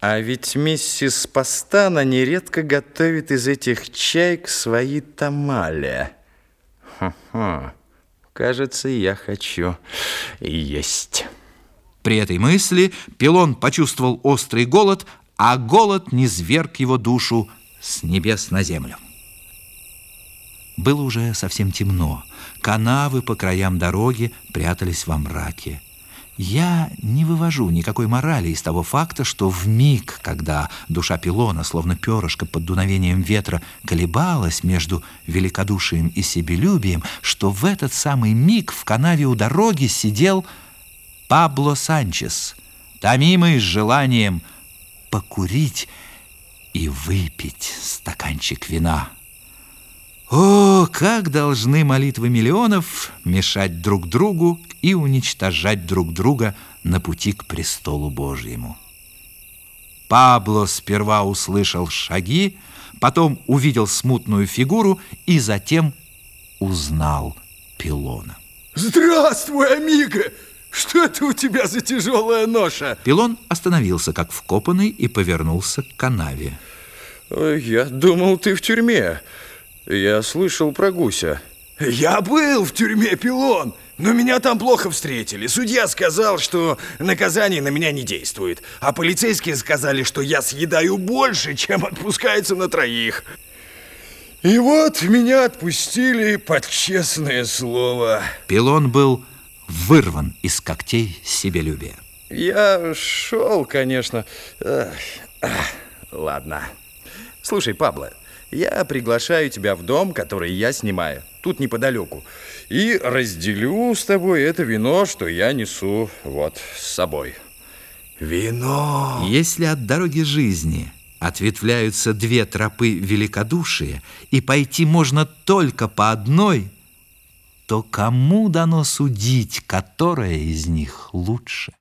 А ведь миссис Пастана нередко готовит из этих чаек свои тамали. Ха-ха. Кажется, я хочу есть. При этой мысли Пилон почувствовал острый голод, а голод не зверг его душу с небес на землю. Было уже совсем темно. Канавы по краям дороги прятались во мраке. Я не вывожу никакой морали из того факта, что в миг, когда душа Пилона, словно перышко под дуновением ветра, колебалась между великодушием и себелюбием, что в этот самый миг в канаве у дороги сидел Пабло Санчес, томимый желанием покурить и выпить стаканчик вина. О, как должны молитвы миллионов мешать друг другу и уничтожать друг друга на пути к престолу Божьему. Пабло сперва услышал шаги, потом увидел смутную фигуру и затем узнал Пилона. Здравствуй, Амиго! Что это у тебя за тяжелая ноша? Пилон остановился, как вкопанный, и повернулся к канаве. Я думал, ты в тюрьме. Я слышал про гуся. Я был в тюрьме Пилон, но меня там плохо встретили. Судья сказал, что наказание на меня не действует, а полицейские сказали, что я съедаю больше, чем отпускается на троих. И вот меня отпустили под честное слово. Пилон был вырван из когтей себелюбия. Я шел, конечно. Эх, эх, ладно. Слушай, Пабло, я приглашаю тебя в дом, который я снимаю, тут неподалеку, и разделю с тобой это вино, что я несу вот с собой. Вино! Если от дороги жизни ответвляются две тропы великодушия, и пойти можно только по одной, то кому дано судить, которая из них лучше?